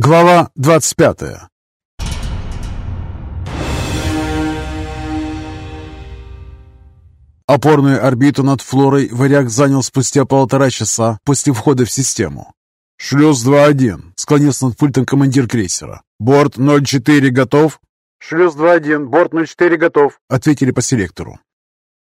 Глава 25 Опорную орбиту над Флорой варяг занял спустя полтора часа после входа в систему. «Шлюз 2-1», — склонился над пультом командир крейсера. «Борт 04 готов?» «Шлюз 2-1, борт 04 готов», — ответили по селектору.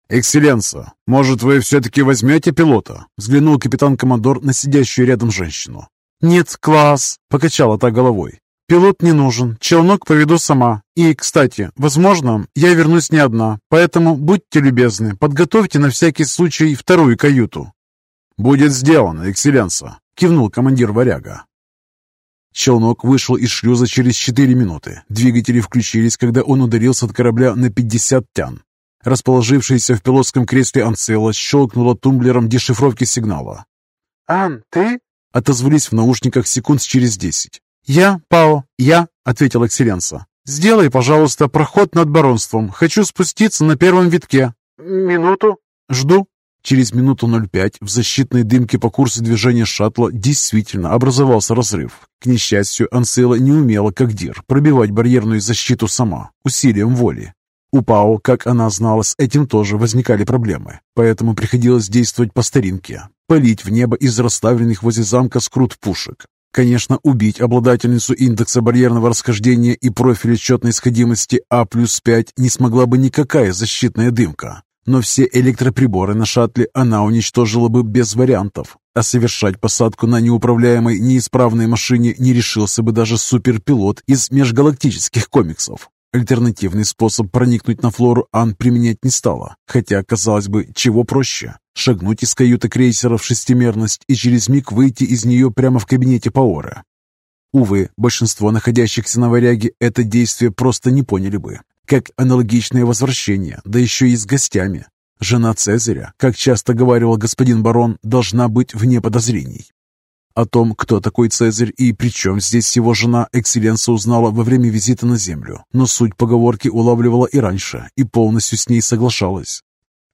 «Экселленса, может, вы все-таки возьмете пилота?» — взглянул капитан-командор на сидящую рядом женщину. «Нет, класс!» — покачала та головой. «Пилот не нужен, челнок поведу сама. И, кстати, возможно, я вернусь не одна, поэтому будьте любезны, подготовьте на всякий случай вторую каюту». «Будет сделано, экселленса!» — кивнул командир «Варяга». Челнок вышел из шлюза через 4 минуты. Двигатели включились, когда он ударился от корабля на 50 тян. Расположившаяся в пилотском кресле Анцела щелкнула тумблером дешифровки сигнала. «Ан, ты?» — отозвались в наушниках секунд через десять. «Я, Пао, я», — ответил Экселленса. «Сделай, пожалуйста, проход над баронством. Хочу спуститься на первом витке». «Минуту». «Жду». Через минуту 05 в защитной дымке по курсу движения шаттла действительно образовался разрыв. К несчастью, Ансела не умела, как Дир, пробивать барьерную защиту сама, усилием воли. У Пао, как она знала, с этим тоже возникали проблемы, поэтому приходилось действовать по старинке, палить в небо из расставленных возле замка скрут пушек. Конечно, убить обладательницу индекса барьерного расхождения и профиля счетной сходимости А плюс 5 не смогла бы никакая защитная дымка, но все электроприборы на шаттле она уничтожила бы без вариантов, а совершать посадку на неуправляемой неисправной машине не решился бы даже суперпилот из межгалактических комиксов. Альтернативный способ проникнуть на флору Ан применять не стала, хотя, казалось бы, чего проще – шагнуть из каюты крейсера в шестимерность и через миг выйти из нее прямо в кабинете Паора. Увы, большинство находящихся на варяге это действие просто не поняли бы, как аналогичное возвращение, да еще и с гостями. Жена Цезаря, как часто говорил господин барон, должна быть вне подозрений. О том, кто такой Цезарь и при чем здесь его жена, Экселленса узнала во время визита на Землю, но суть поговорки улавливала и раньше, и полностью с ней соглашалась.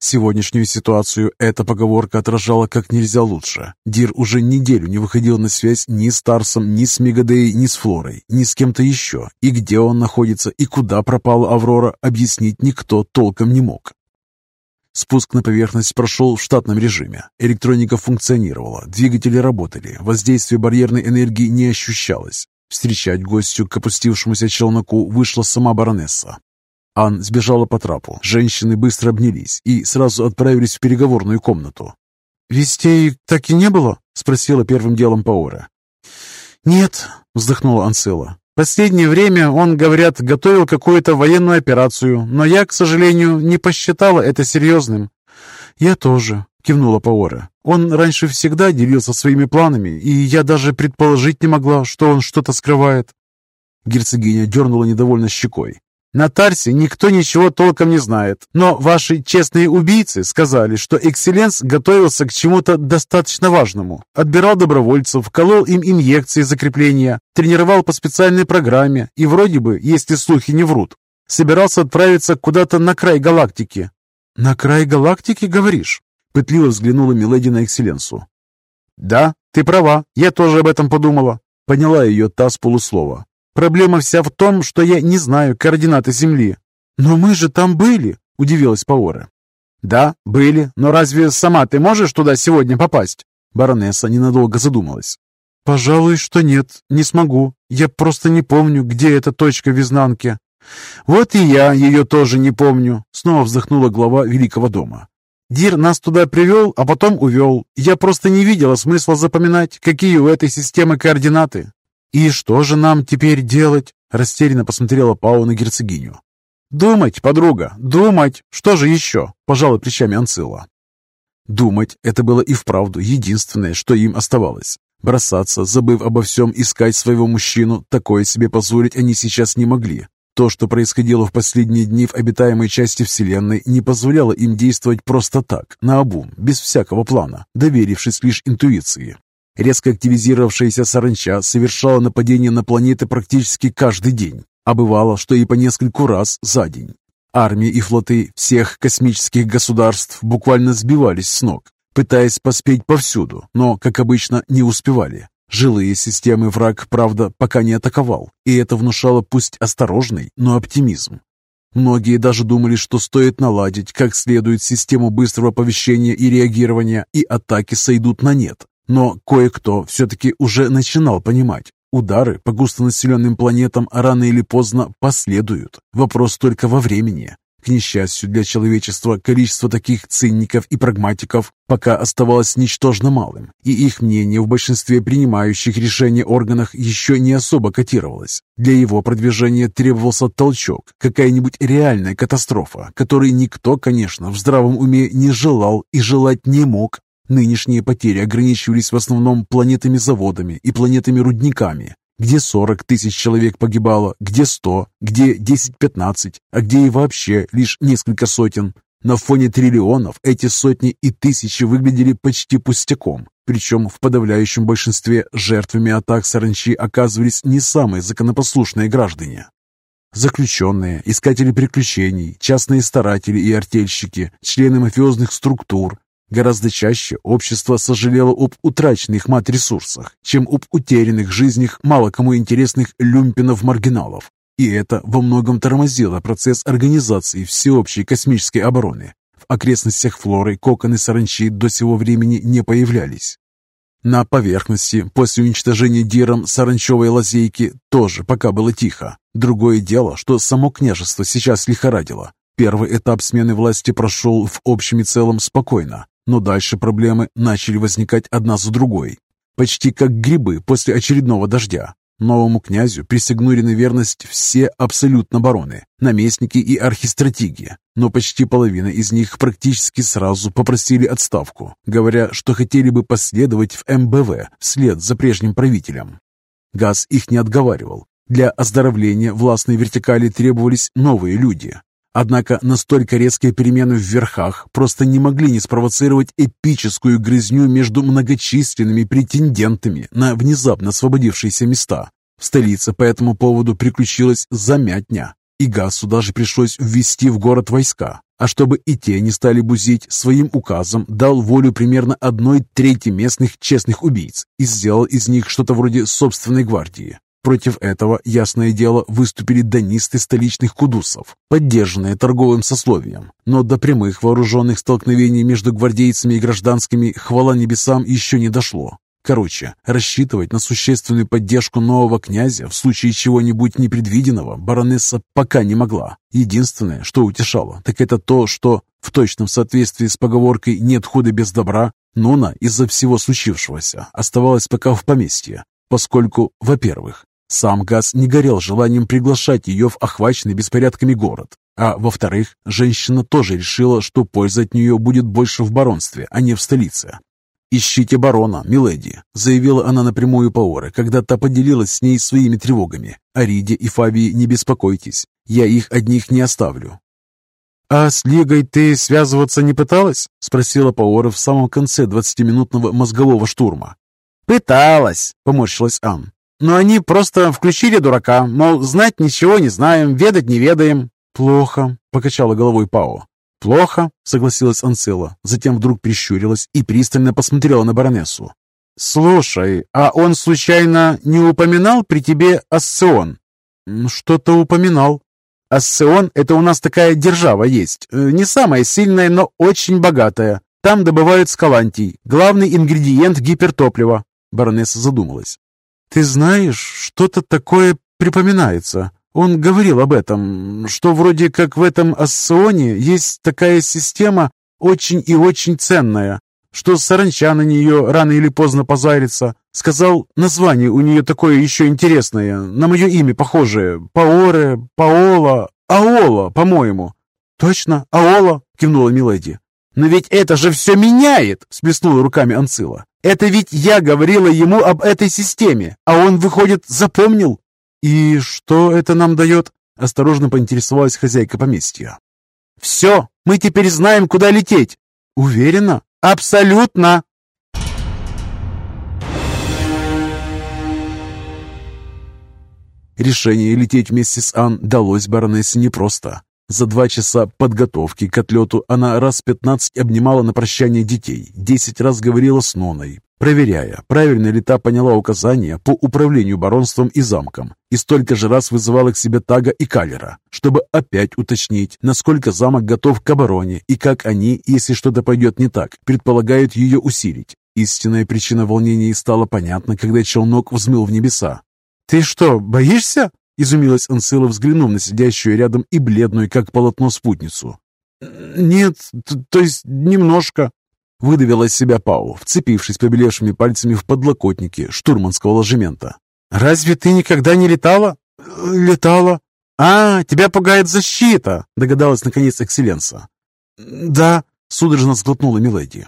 Сегодняшнюю ситуацию эта поговорка отражала как нельзя лучше. Дир уже неделю не выходил на связь ни с Тарсом, ни с Мегадеей, ни с Флорой, ни с кем-то еще. И где он находится, и куда пропала Аврора, объяснить никто толком не мог. Спуск на поверхность прошел в штатном режиме. Электроника функционировала, двигатели работали, воздействие барьерной энергии не ощущалось. Встречать гостю к опустившемуся челноку вышла сама баронесса. Ан сбежала по трапу, женщины быстро обнялись и сразу отправились в переговорную комнату. «Вестей так и не было?» — спросила первым делом Паора. «Нет», — вздохнула Ансела. Последнее время он, говорят, готовил какую-то военную операцию, но я, к сожалению, не посчитала это серьезным. Я тоже, кивнула Паора. Он раньше всегда делился своими планами, и я даже предположить не могла, что он что-то скрывает. Герцогиня дернула недовольно щекой. На Тарсе никто ничего толком не знает, но ваши честные убийцы сказали, что Экселленс готовился к чему-то достаточно важному. Отбирал добровольцев, колол им инъекции закрепления, тренировал по специальной программе и вроде бы, если слухи не врут, собирался отправиться куда-то на край галактики. «На край галактики, говоришь?» Пытливо взглянула Миледи на Экселленсу. «Да, ты права, я тоже об этом подумала», — поняла ее та с полуслова. Проблема вся в том, что я не знаю координаты Земли. Но мы же там были, удивилась Паора. Да, были, но разве сама ты можешь туда сегодня попасть? Баронесса ненадолго задумалась. «Пожалуй, что нет, не смогу. Я просто не помню, где эта точка в изнанке». «Вот и я ее тоже не помню», — снова вздохнула глава Великого дома. «Дир нас туда привел, а потом увел. Я просто не видела смысла запоминать, какие у этой системы координаты. «И что же нам теперь делать?» — растерянно посмотрела Пау на герцогиню. «Думать, подруга, думать! Что же еще?» — пожала плечами Анцила. Думать — это было и вправду единственное, что им оставалось. Бросаться, забыв обо всем, искать своего мужчину, такое себе позволить они сейчас не могли. То, что происходило в последние дни в обитаемой части Вселенной, не позволяло им действовать просто так, наобум, без всякого плана, доверившись лишь интуиции. Резко активизировавшаяся саранча совершала нападения на планеты практически каждый день, а бывало, что и по нескольку раз за день. Армии и флоты всех космических государств буквально сбивались с ног, пытаясь поспеть повсюду, но, как обычно, не успевали. Жилые системы враг, правда, пока не атаковал, и это внушало пусть осторожный, но оптимизм. Многие даже думали, что стоит наладить как следует систему быстрого оповещения и реагирования, и атаки сойдут на нет. Но кое-кто все-таки уже начинал понимать, удары по густонаселенным планетам рано или поздно последуют. Вопрос только во времени. К несчастью для человечества, количество таких цинников и прагматиков пока оставалось ничтожно малым, и их мнение в большинстве принимающих решения органах еще не особо котировалось. Для его продвижения требовался толчок, какая-нибудь реальная катастрофа, которой никто, конечно, в здравом уме не желал и желать не мог. Нынешние потери ограничивались в основном планетами-заводами и планетами-рудниками, где 40 тысяч человек погибало, где 100, где 10-15, а где и вообще лишь несколько сотен. На фоне триллионов эти сотни и тысячи выглядели почти пустяком. Причем в подавляющем большинстве жертвами атак саранчи оказывались не самые законопослушные граждане. Заключенные, искатели приключений, частные старатели и артельщики, члены мафиозных структур, Гораздо чаще общество сожалело об утраченных мат-ресурсах, чем об утерянных жизнях мало кому интересных люмпинов-маргиналов. И это во многом тормозило процесс организации всеобщей космической обороны. В окрестностях Флоры коконы саранчи до сего времени не появлялись. На поверхности, после уничтожения Диром саранчевой лазейки, тоже пока было тихо. Другое дело, что само княжество сейчас лихорадило. Первый этап смены власти прошел в общем и целом спокойно, но дальше проблемы начали возникать одна за другой, почти как грибы после очередного дождя. Новому князю присягнули на верность все абсолютно бароны, наместники и архистратиги, но почти половина из них практически сразу попросили отставку, говоря, что хотели бы последовать в МБВ вслед за прежним правителем. Газ их не отговаривал. Для оздоровления властной вертикали требовались новые люди, Однако настолько резкие перемены в верхах просто не могли не спровоцировать эпическую грызню между многочисленными претендентами на внезапно освободившиеся места. В столице по этому поводу приключилась замятня, и Гасу даже пришлось ввести в город войска. А чтобы и те не стали бузить, своим указом дал волю примерно одной трети местных честных убийц и сделал из них что-то вроде собственной гвардии. Против этого, ясное дело, выступили донисты столичных кудусов, поддержанные торговым сословием. Но до прямых вооруженных столкновений между гвардейцами и гражданскими, хвала небесам, еще не дошло. Короче, рассчитывать на существенную поддержку нового князя в случае чего-нибудь непредвиденного баронесса пока не могла. Единственное, что утешало, так это то, что в точном соответствии с поговоркой «нет худа без добра» Нуна из-за всего случившегося оставалась пока в поместье, поскольку, во-первых, сам Газ не горел желанием приглашать ее в охваченный беспорядками город. А во-вторых, женщина тоже решила, что польза от нее будет больше в баронстве, а не в столице. «Ищите барона, миледи», — заявила она напрямую Паоре, когда та поделилась с ней своими тревогами. «О Риде и Фабии не беспокойтесь, я их одних не оставлю». «А с Лигой ты связываться не пыталась?» — спросила Паора в самом конце двадцатиминутного мозгового штурма. «Пыталась», — поморщилась Ан. Но они просто включили дурака, мол, знать ничего не знаем, ведать не ведаем. Плохо, покачала головой Пао. Плохо, согласилась Анцила, затем вдруг прищурилась и пристально посмотрела на баронессу. «Слушай, а он случайно не упоминал при тебе Ассион?» «Что-то упоминал». «Ассион — это у нас такая держава есть. Э, не самая сильная, но очень богатая. Там добывают скалантий, главный ингредиент гипертоплива». Баронесса задумалась. «Ты знаешь, что-то такое припоминается. Он говорил об этом, что вроде как в этом ассоне есть такая система очень и очень ценная, что саранча на нее рано или поздно позарится. Сказал, название у нее такое еще интересное, на мое имя похожее. Паоре, Паола, Аола, по-моему». «Точно, Аола», — кивнула Миледи. «Но ведь это же все меняет!» — всплеснула руками Анцила. Это ведь я говорила ему об этой системе, а он, выходит, запомнил. И что это нам дает? Осторожно поинтересовалась хозяйка поместья. Все, мы теперь знаем, куда лететь. Уверена? Абсолютно. Решение лететь вместе с Ан далось баронессе непросто. За два часа подготовки к отлету она раз пятнадцать обнимала на прощание детей, десять раз говорила с Ноной, проверяя, правильно ли та поняла указания по управлению баронством и замком, и столько же раз вызывала к себе Тага и Калера, чтобы опять уточнить, насколько замок готов к обороне и как они, если что-то пойдет не так, предполагают ее усилить. Истинная причина волнений стала понятна, когда челнок взмыл в небеса. «Ты что, боишься?» – изумилась Ансела, взглянув на сидящую рядом и бледную, как полотно, спутницу. «Нет, то есть немножко», Выдавила из себя Пау, вцепившись побелевшими пальцами в подлокотники штурманского ложемента. «Разве ты никогда не летала?» «Летала». «А, тебя пугает защита!» догадалась наконец Экселленса. «Да», судорожно сглотнула Миледи.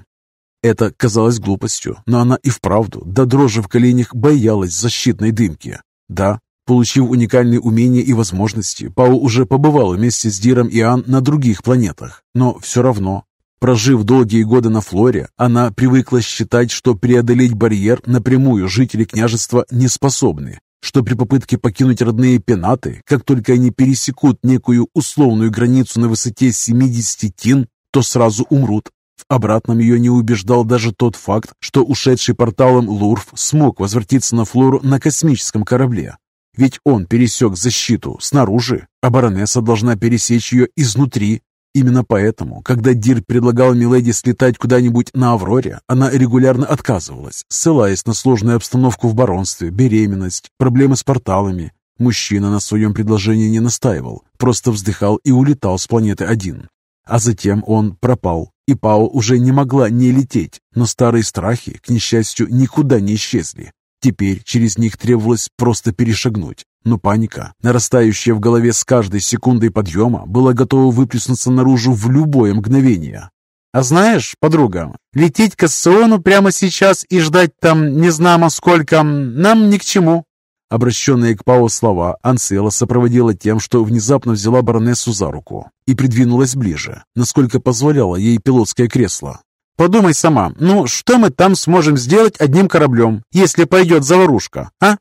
Это казалось глупостью, но она и вправду, до дрожи в коленях, боялась защитной дымки. Да, получив уникальные умения и возможности, Пау уже побывал вместе с Диром и Ан на других планетах, но все равно Прожив долгие годы на Флоре, она привыкла считать, что преодолеть барьер напрямую жители княжества не способны, что при попытке покинуть родные пенаты, как только они пересекут некую условную границу на высоте 70 тин, то сразу умрут. В обратном ее не убеждал даже тот факт, что ушедший порталом Лурф смог возвратиться на Флору на космическом корабле. Ведь он пересек защиту снаружи, а баронесса должна пересечь ее изнутри, Именно поэтому, когда Дир предлагал Миледи слетать куда-нибудь на Авроре, она регулярно отказывалась, ссылаясь на сложную обстановку в баронстве, беременность, проблемы с порталами. Мужчина на своем предложении не настаивал, просто вздыхал и улетал с планеты один. А затем он пропал, и Пао уже не могла не лететь, но старые страхи, к несчастью, никуда не исчезли. Теперь через них требовалось просто перешагнуть. Но паника, нарастающая в голове с каждой секундой подъема, была готова выплеснуться наружу в любое мгновение. «А знаешь, подруга, лететь к Ассиону прямо сейчас и ждать там не знамо сколько нам ни к чему». Обращенные к Пау слова Ансела сопроводила тем, что внезапно взяла баронессу за руку и придвинулась ближе, насколько позволяло ей пилотское кресло. Подумай сама, ну что мы там сможем сделать одним кораблем, если пойдет заварушка, а?»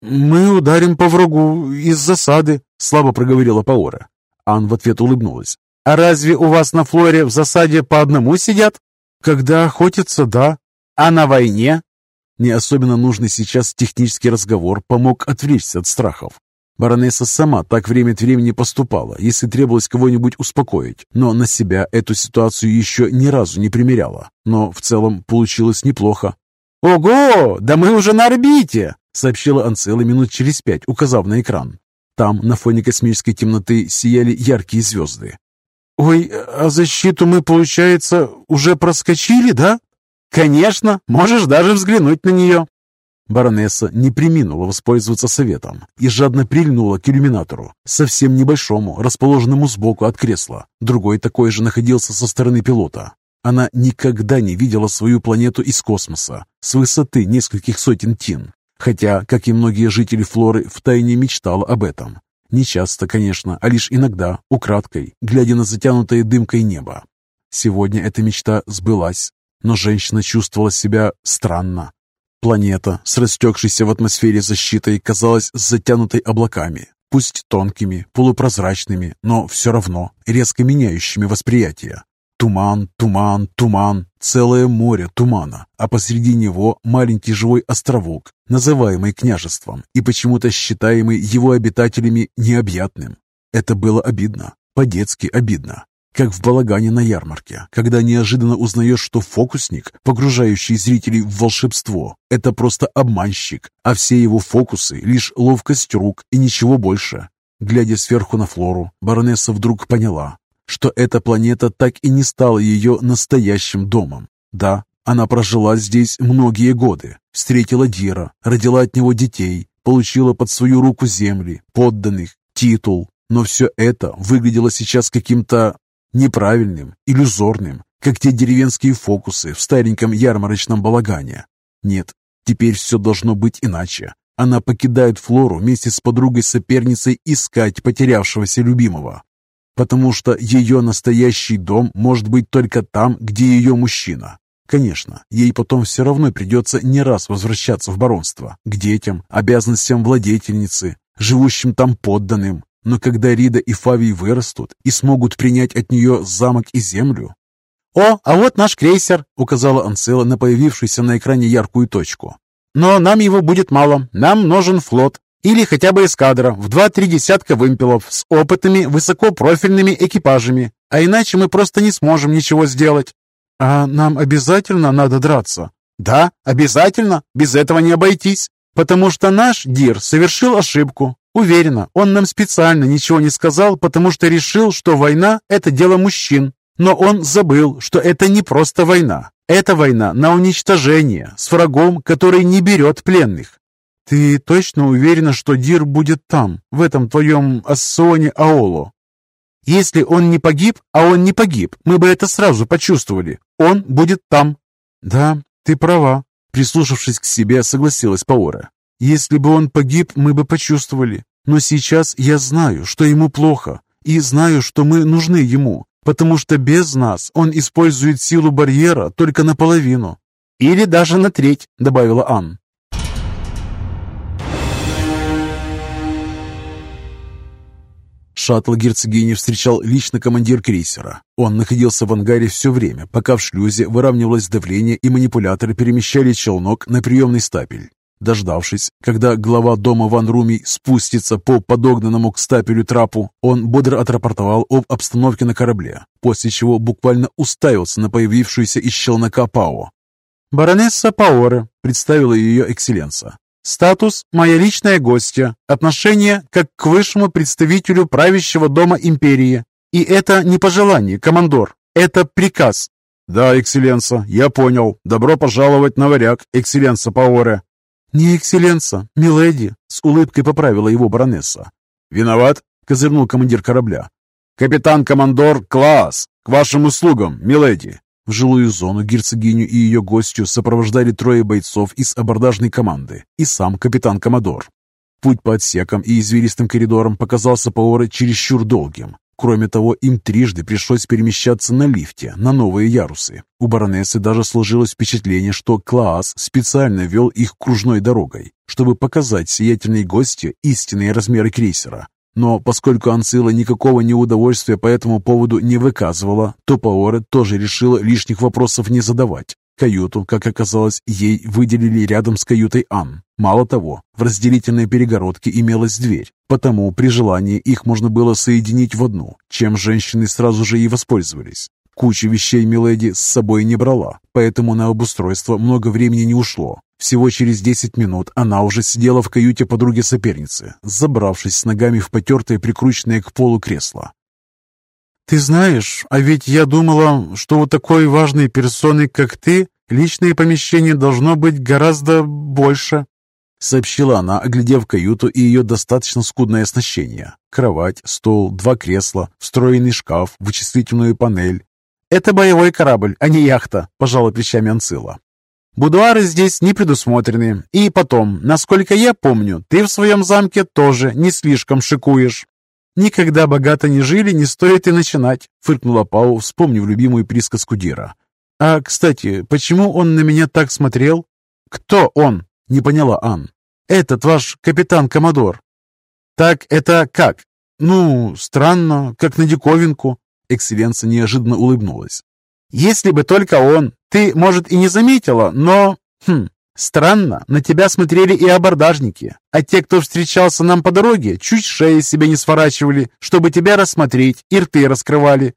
«Мы ударим по врагу из засады», — слабо проговорила Паора. Ан в ответ улыбнулась. «А разве у вас на Флоре в засаде по одному сидят?» «Когда охотятся, да». «А на войне?» Не особенно нужный сейчас технический разговор помог отвлечься от страхов. Баронесса сама так время от времени поступала, если требовалось кого-нибудь успокоить, но на себя эту ситуацию еще ни разу не примеряла. Но в целом получилось неплохо. «Ого! Да мы уже на орбите!» — сообщила Анцела минут через пять, указав на экран. Там, на фоне космической темноты, сияли яркие звезды. «Ой, а защиту мы, получается, уже проскочили, да?» «Конечно! Можешь даже взглянуть на нее!» Баронесса не приминула воспользоваться советом и жадно прильнула к иллюминатору, совсем небольшому, расположенному сбоку от кресла. Другой такой же находился со стороны пилота. Она никогда не видела свою планету из космоса, с высоты нескольких сотен тин, хотя, как и многие жители Флоры, втайне мечтала об этом. Не часто, конечно, а лишь иногда, украдкой, глядя на затянутое дымкой небо. Сегодня эта мечта сбылась, но женщина чувствовала себя странно, Планета с растекшейся в атмосфере защитой казалась затянутой облаками, пусть тонкими, полупрозрачными, но все равно резко меняющими восприятие. Туман, туман, туман, целое море тумана, а посреди него маленький живой островок, называемый княжеством и почему-то считаемый его обитателями необъятным. Это было обидно, по-детски обидно. Как в балагане на ярмарке, когда неожиданно узнаешь, что фокусник, погружающий зрителей в волшебство, это просто обманщик, а все его фокусы — лишь ловкость рук и ничего больше. Глядя сверху на Флору, баронесса вдруг поняла, что эта планета так и не стала ее настоящим домом. Да, она прожила здесь многие годы, встретила Дира, родила от него детей, получила под свою руку земли, подданных, титул, но все это выглядело сейчас каким-то неправильным, иллюзорным, как те деревенские фокусы в стареньком ярмарочном балагане. Нет, теперь все должно быть иначе. Она покидает Флору вместе с подругой-соперницей искать потерявшегося любимого. Потому что ее настоящий дом может быть только там, где ее мужчина. Конечно, ей потом все равно придется не раз возвращаться в баронство, к детям, обязанностям владетельницы, живущим там подданным, но когда Рида и Фавий вырастут и смогут принять от нее замок и землю, «О, а вот наш крейсер», — указала Анцела на появившуюся на экране яркую точку. «Но нам его будет мало. Нам нужен флот. Или хотя бы эскадра в два-три десятка вымпелов с опытными высокопрофильными экипажами. А иначе мы просто не сможем ничего сделать». «А нам обязательно надо драться?» «Да, обязательно. Без этого не обойтись. Потому что наш Дир совершил ошибку. Уверена, он нам специально ничего не сказал, потому что решил, что война – это дело мужчин. Но он забыл, что это не просто война. Это война на уничтожение с врагом, который не берет пленных. Ты точно уверена, что Дир будет там, в этом твоем Ассоне Аоло? Если он не погиб, а он не погиб, мы бы это сразу почувствовали. Он будет там. Да, ты права. Прислушавшись к себе, согласилась Паора. Если бы он погиб, мы бы почувствовали. Но сейчас я знаю, что ему плохо, и знаю, что мы нужны ему, потому что без нас он использует силу барьера только наполовину. Или даже на треть, добавила Ан. Шаттл герцогини встречал лично командир крейсера. Он находился в ангаре все время, пока в шлюзе выравнивалось давление и манипуляторы перемещали челнок на приемный стапель. Дождавшись, когда глава дома Ван Руми спустится по подогнанному к стапелю трапу, он бодро отрапортовал об обстановке на корабле, после чего буквально уставился на появившуюся из челнока Пао. «Баронесса Паоре», — представила ее экселленса. «Статус – моя личная гостья, отношение как к высшему представителю правящего дома империи. И это не пожелание, командор, это приказ». «Да, экселленса, я понял. Добро пожаловать на варяг, экселленса Паоре». «Не экселленса, миледи», — с улыбкой поправила его баронесса. «Виноват», — козырнул командир корабля. «Капитан-командор Класс, к вашим услугам, миледи». В жилую зону герцогиню и ее гостью сопровождали трое бойцов из абордажной команды и сам капитан-комодор. Путь по отсекам и извилистым коридорам показался Паоре чересчур долгим. Кроме того, им трижды пришлось перемещаться на лифте на новые ярусы. У баронессы даже сложилось впечатление, что Клаас специально вел их кружной дорогой, чтобы показать сиятельной гости истинные размеры крейсера. Но поскольку Анцила никакого неудовольствия по этому поводу не выказывала, то Паоре тоже решила лишних вопросов не задавать. Каюту, как оказалось, ей выделили рядом с каютой Ан. Мало того, в разделительной перегородке имелась дверь, потому при желании их можно было соединить в одну, чем женщины сразу же и воспользовались. Кучу вещей Миледи с собой не брала, поэтому на обустройство много времени не ушло. Всего через 10 минут она уже сидела в каюте подруги-соперницы, забравшись с ногами в потертое прикрученное к полу кресло. «Ты знаешь, а ведь я думала, что у такой важной персоны, как ты, личное помещение должно быть гораздо больше», сообщила она, оглядев каюту и ее достаточно скудное оснащение. Кровать, стол, два кресла, встроенный шкаф, вычислительную панель. «Это боевой корабль, а не яхта», – пожала плечами Анцила. «Будуары здесь не предусмотрены. И потом, насколько я помню, ты в своем замке тоже не слишком шикуешь». «Никогда богато не жили, не стоит и начинать», — фыркнула Пау, вспомнив любимую присказку Дира. «А, кстати, почему он на меня так смотрел?» «Кто он?» — не поняла Ан. «Этот ваш капитан-коммодор». «Так это как?» «Ну, странно, как на диковинку». Экселленса неожиданно улыбнулась. «Если бы только он. Ты, может, и не заметила, но... Хм, Странно, на тебя смотрели и абордажники, а те, кто встречался нам по дороге, чуть шеи себе не сворачивали, чтобы тебя рассмотреть, и рты раскрывали.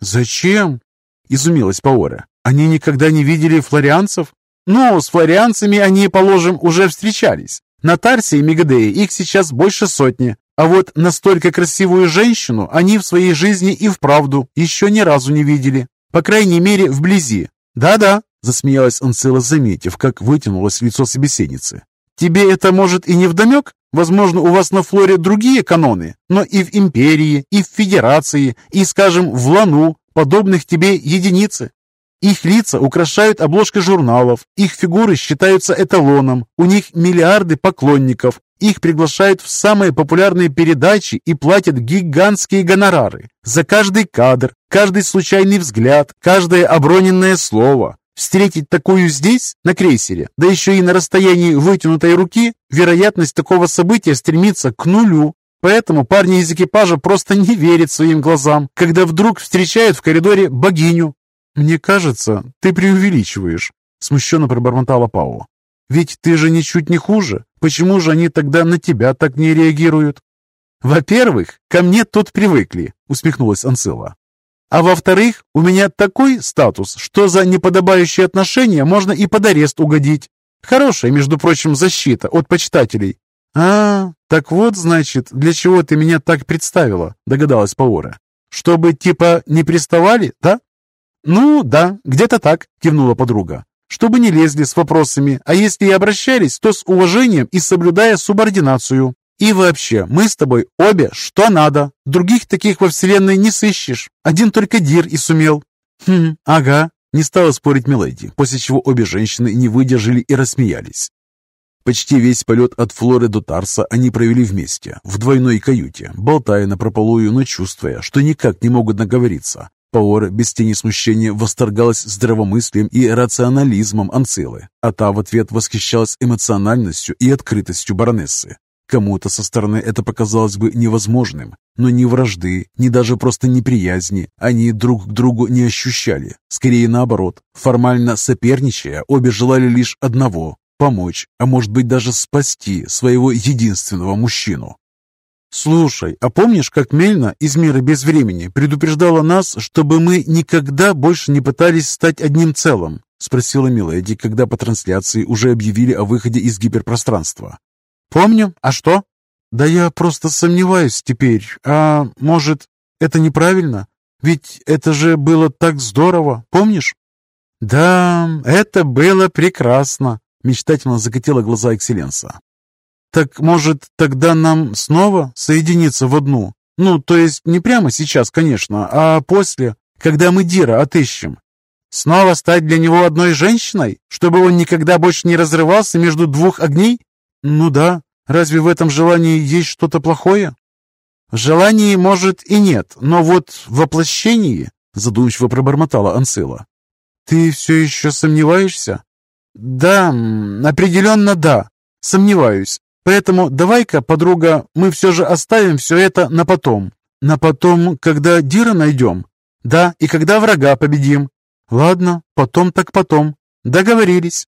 «Зачем?» — изумилась Паора. «Они никогда не видели флорианцев?» «Ну, с флорианцами они, положим, уже встречались. На Тарсе и Мегадее их сейчас больше сотни, а вот настолько красивую женщину они в своей жизни и вправду еще ни разу не видели. По крайней мере, вблизи. Да-да, Засмеялась Анцила, заметив, как вытянулось лицо собеседницы. «Тебе это, может, и не вдомек? Возможно, у вас на Флоре другие каноны, но и в Империи, и в Федерации, и, скажем, в Лану подобных тебе единицы. Их лица украшают обложкой журналов, их фигуры считаются эталоном, у них миллиарды поклонников, их приглашают в самые популярные передачи и платят гигантские гонорары. За каждый кадр, каждый случайный взгляд, каждое оброненное слово. Встретить такую здесь, на крейсере, да еще и на расстоянии вытянутой руки, вероятность такого события стремится к нулю. Поэтому парни из экипажа просто не верят своим глазам, когда вдруг встречают в коридоре богиню. «Мне кажется, ты преувеличиваешь», — смущенно пробормотала Пау. «Ведь ты же ничуть не хуже. Почему же они тогда на тебя так не реагируют?» «Во-первых, ко мне тут привыкли», — усмехнулась Анцила. «А во-вторых, у меня такой статус, что за неподобающие отношения можно и под арест угодить. Хорошая, между прочим, защита от почитателей». «А, так вот, значит, для чего ты меня так представила», — догадалась Паора. «Чтобы, типа, не приставали, да?» «Ну, да, где-то так», — кивнула подруга. «Чтобы не лезли с вопросами, а если и обращались, то с уважением и соблюдая субординацию. И вообще, мы с тобой обе что надо. Других таких во Вселенной не сыщешь. Один только Дир и сумел». «Хм, ага», — не стала спорить Миледи, после чего обе женщины не выдержали и рассмеялись. Почти весь полет от Флоры до Тарса они провели вместе, в двойной каюте, болтая напропалую, но чувствуя, что никак не могут наговориться. Паора без тени смущения восторгалась здравомыслием и рационализмом Анцилы, а та в ответ восхищалась эмоциональностью и открытостью баронессы. Кому-то со стороны это показалось бы невозможным, но ни вражды, ни даже просто неприязни они друг к другу не ощущали. Скорее наоборот, формально соперничая, обе желали лишь одного – помочь, а может быть даже спасти своего единственного мужчину. «Слушай, а помнишь, как Мельна из мира без времени предупреждала нас, чтобы мы никогда больше не пытались стать одним целым?» — спросила Миледи, когда по трансляции уже объявили о выходе из гиперпространства. «Помню. А что?» «Да я просто сомневаюсь теперь. А может, это неправильно? Ведь это же было так здорово, помнишь?» «Да, это было прекрасно», — мечтательно закатила глаза Экселленса. «Так, может, тогда нам снова соединиться в одну? Ну, то есть не прямо сейчас, конечно, а после, когда мы Дира отыщем. Снова стать для него одной женщиной, чтобы он никогда больше не разрывался между двух огней? Ну да, разве в этом желании есть что-то плохое? В желании, может, и нет, но вот в воплощении, задумчиво пробормотала Ансила. Ты все еще сомневаешься? Да, определенно да, сомневаюсь. Поэтому давай-ка, подруга, мы все же оставим все это на потом. На потом, когда Дира найдем? Да, и когда врага победим. Ладно, потом так потом. Договорились.